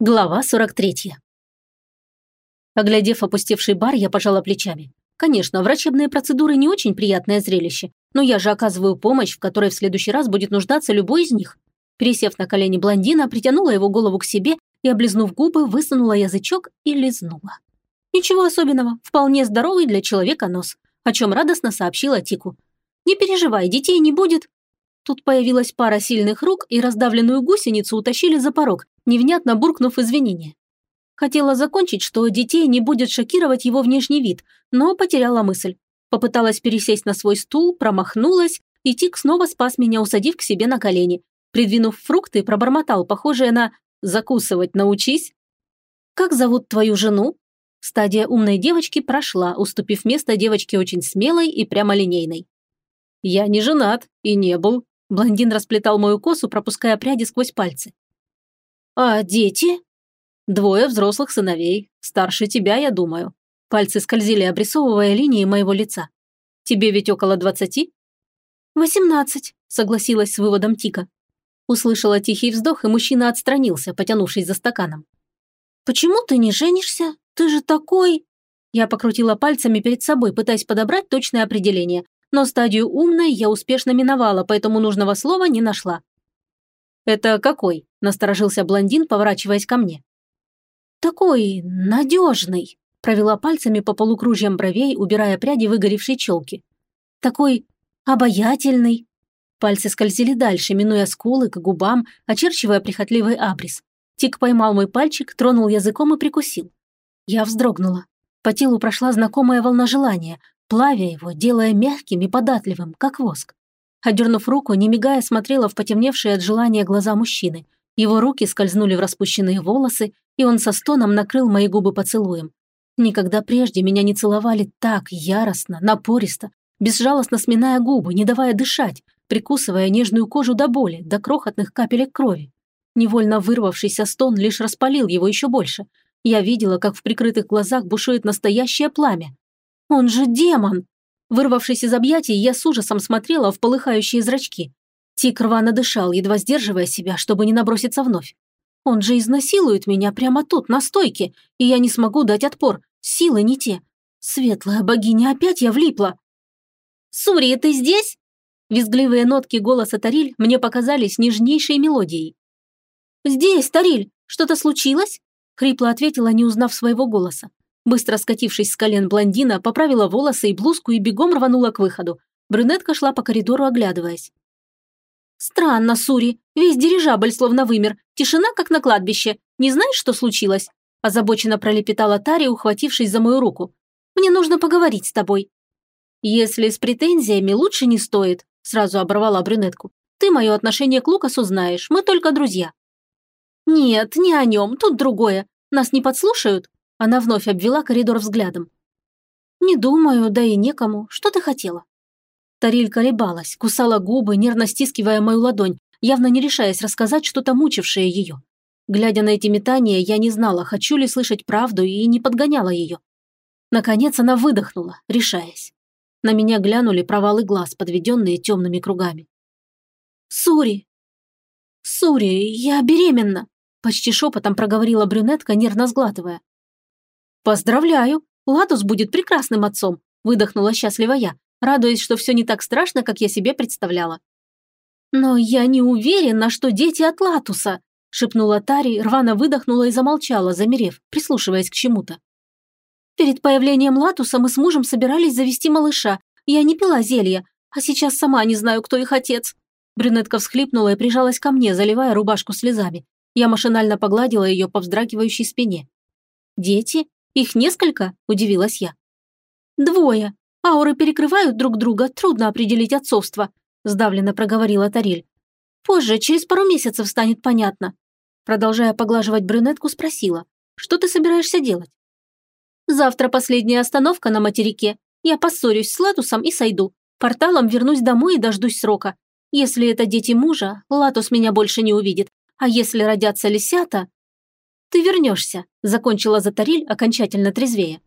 Глава 43. Оглядев опустевший бар, я пожала плечами. Конечно, врачебные процедуры не очень приятное зрелище, но я же оказываю помощь, в которой в следующий раз будет нуждаться любой из них. Пересев на колени блондина, притянула его голову к себе и, облизнув губы, высунула язычок и лизнула. Ничего особенного, вполне здоровый для человека нос, о чем радостно сообщила Тику. «Не переживай, детей не будет». Тут появилась пара сильных рук и раздавленную гусеницу утащили за порог, невнятно буркнув извинения. Хотела закончить, что детей не будет шокировать его внешний вид, но потеряла мысль. Попыталась пересесть на свой стул, промахнулась, и Тик снова спас меня, усадив к себе на колени. Придвинув фрукты, пробормотал, похожее на «закусывать научись». «Как зовут твою жену?» Стадия умной девочки прошла, уступив место девочке очень смелой и прямолинейной. «Я не женат и не был». Блондин расплетал мою косу, пропуская пряди сквозь пальцы. «А дети?» «Двое взрослых сыновей. Старше тебя, я думаю». Пальцы скользили, обрисовывая линии моего лица. «Тебе ведь около двадцати?» «Восемнадцать», – согласилась с выводом Тика. Услышала тихий вздох, и мужчина отстранился, потянувшись за стаканом. «Почему ты не женишься? Ты же такой...» Я покрутила пальцами перед собой, пытаясь подобрать точное определение, но стадию умной я успешно миновала, поэтому нужного слова не нашла. «Это какой?» – насторожился блондин, поворачиваясь ко мне. «Такой надежный», – провела пальцами по полукружьям бровей, убирая пряди выгоревшей челки. «Такой обаятельный». Пальцы скользили дальше, минуя скулы к губам, очерчивая прихотливый абрис. Тик поймал мой пальчик, тронул языком и прикусил. Я вздрогнула. По телу прошла знакомая волна желания, плавя его, делая мягким и податливым, как воск. Одернув руку, не мигая, смотрела в потемневшие от желания глаза мужчины. Его руки скользнули в распущенные волосы, и он со стоном накрыл мои губы поцелуем. Никогда прежде меня не целовали так яростно, напористо, безжалостно сминая губы, не давая дышать, прикусывая нежную кожу до боли, до крохотных капелек крови. Невольно вырвавшийся стон лишь распалил его еще больше. Я видела, как в прикрытых глазах бушует настоящее пламя. «Он же демон!» Вырвавшись из объятий, я с ужасом смотрела в полыхающие зрачки. Тик рвано дышал, едва сдерживая себя, чтобы не наброситься вновь. Он же изнасилует меня прямо тут, на стойке, и я не смогу дать отпор. Силы не те. Светлая богиня, опять я влипла. «Сури, ты здесь?» Визгливые нотки голоса Тариль мне показались нежнейшей мелодией. «Здесь, Тариль, что-то случилось?» Хрипло ответила, не узнав своего голоса. Быстро скатившись с колен блондина, поправила волосы и блузку и бегом рванула к выходу. Брюнетка шла по коридору, оглядываясь. «Странно, Сури. Весь дирижабль словно вымер. Тишина, как на кладбище. Не знаешь, что случилось?» Озабоченно пролепетала Тари, ухватившись за мою руку. «Мне нужно поговорить с тобой». «Если с претензиями, лучше не стоит», сразу оборвала брюнетку. «Ты мое отношение к Лукасу знаешь, мы только друзья». «Нет, не о нем, тут другое. Нас не подслушают?» Она вновь обвела коридор взглядом. «Не думаю, да и некому. Что ты хотела?» Тариль колебалась, кусала губы, нервно стискивая мою ладонь, явно не решаясь рассказать что-то мучившее ее. Глядя на эти метания, я не знала, хочу ли слышать правду и не подгоняла ее. Наконец она выдохнула, решаясь. На меня глянули провалы глаз, подведенные темными кругами. «Сури! Сури, я беременна!» Почти шепотом проговорила брюнетка, нервно сглатывая. «Поздравляю! Ладус будет прекрасным отцом!» – выдохнула счастливо я, радуясь, что все не так страшно, как я себе представляла. «Но я не уверена, что дети от Латуса», – шепнула Тари, рвано выдохнула и замолчала, замерев, прислушиваясь к чему-то. «Перед появлением Латуса мы с мужем собирались завести малыша. Я не пила зелья, а сейчас сама не знаю, кто их отец». Брюнетка всхлипнула и прижалась ко мне, заливая рубашку слезами. Я машинально погладила ее по вздрагивающей спине. «Дети? Их несколько?» – удивилась я. «Двое. Ауры перекрывают друг друга, трудно определить отцовство», – сдавленно проговорила Тариль. «Позже, через пару месяцев станет понятно». Продолжая поглаживать брюнетку, спросила. «Что ты собираешься делать?» «Завтра последняя остановка на материке. Я поссорюсь с Латусом и сойду. Порталом вернусь домой и дождусь срока. Если это дети мужа, Латус меня больше не увидит. А если родятся лисята, «Ты вернешься», – закончила Затариль окончательно трезвее.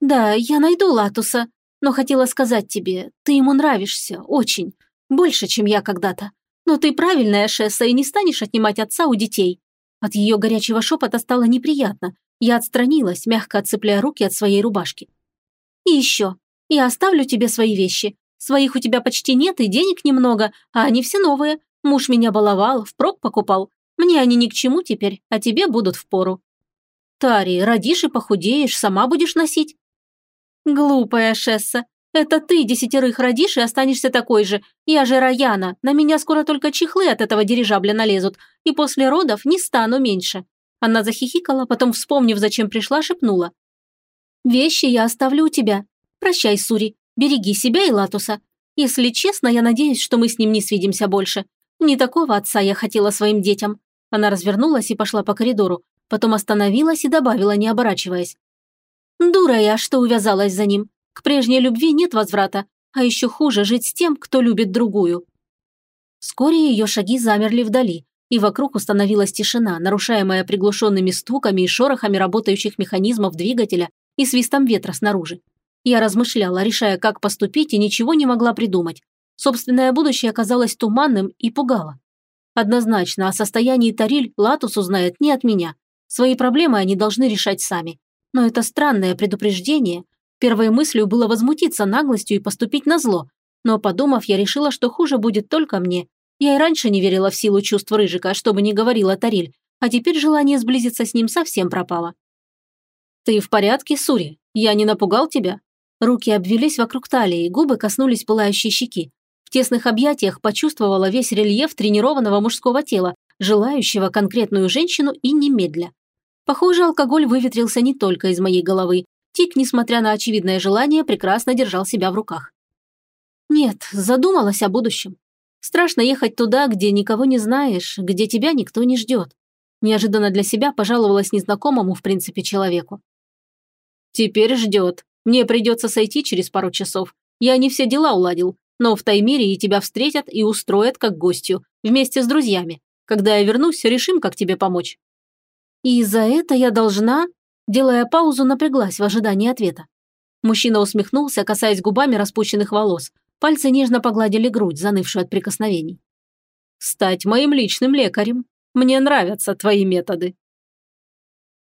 «Да, я найду Латуса, но хотела сказать тебе, ты ему нравишься, очень, больше, чем я когда-то. Но ты правильная, Шесса, и не станешь отнимать отца у детей». От ее горячего шепота стало неприятно. Я отстранилась, мягко отцепляя руки от своей рубашки. «И еще. Я оставлю тебе свои вещи. Своих у тебя почти нет и денег немного, а они все новые. Муж меня баловал, впрок покупал. Мне они ни к чему теперь, а тебе будут впору». «Тари, родишь и похудеешь, сама будешь носить». «Глупая Шесса. Это ты десятерых родишь и останешься такой же. Я же Раяна, на меня скоро только чехлы от этого дирижабля налезут, и после родов не стану меньше». Она захихикала, потом, вспомнив, зачем пришла, шепнула. «Вещи я оставлю у тебя. Прощай, Сури, береги себя и Латуса. Если честно, я надеюсь, что мы с ним не свидимся больше. Не такого отца я хотела своим детям». Она развернулась и пошла по коридору, потом остановилась и добавила, не оборачиваясь. «Дура я, что увязалась за ним. К прежней любви нет возврата, а еще хуже жить с тем, кто любит другую. Вскоре ее шаги замерли вдали, и вокруг установилась тишина, нарушаемая приглушенными стуками и шорохами работающих механизмов двигателя и свистом ветра снаружи. Я размышляла, решая, как поступить, и ничего не могла придумать. Собственное будущее оказалось туманным и пугало. Однозначно, о состоянии Тариль Латус узнает не от меня. Свои проблемы они должны решать сами. Но это странное предупреждение Первой мыслью было возмутиться наглостью и поступить на зло, но, подумав, я решила, что хуже будет только мне. Я и раньше не верила в силу чувств Рыжика, что бы ни говорила Тариль, а теперь желание сблизиться с ним совсем пропало. «Ты в порядке, Сури? Я не напугал тебя?» Руки обвелись вокруг талии, губы коснулись пылающей щеки. В тесных объятиях почувствовала весь рельеф тренированного мужского тела, желающего конкретную женщину и немедля. Похоже, алкоголь выветрился не только из моей головы, Тик, несмотря на очевидное желание, прекрасно держал себя в руках. Нет, задумалась о будущем. Страшно ехать туда, где никого не знаешь, где тебя никто не ждет. Неожиданно для себя пожаловалась незнакомому, в принципе, человеку. «Теперь ждет. Мне придется сойти через пару часов. Я не все дела уладил, но в Таймире и тебя встретят и устроят как гостью, вместе с друзьями. Когда я вернусь, решим, как тебе помочь». «И за это я должна...» Делая паузу, напряглась в ожидании ответа. Мужчина усмехнулся, касаясь губами распущенных волос. Пальцы нежно погладили грудь, занывшую от прикосновений. «Стать моим личным лекарем. Мне нравятся твои методы»,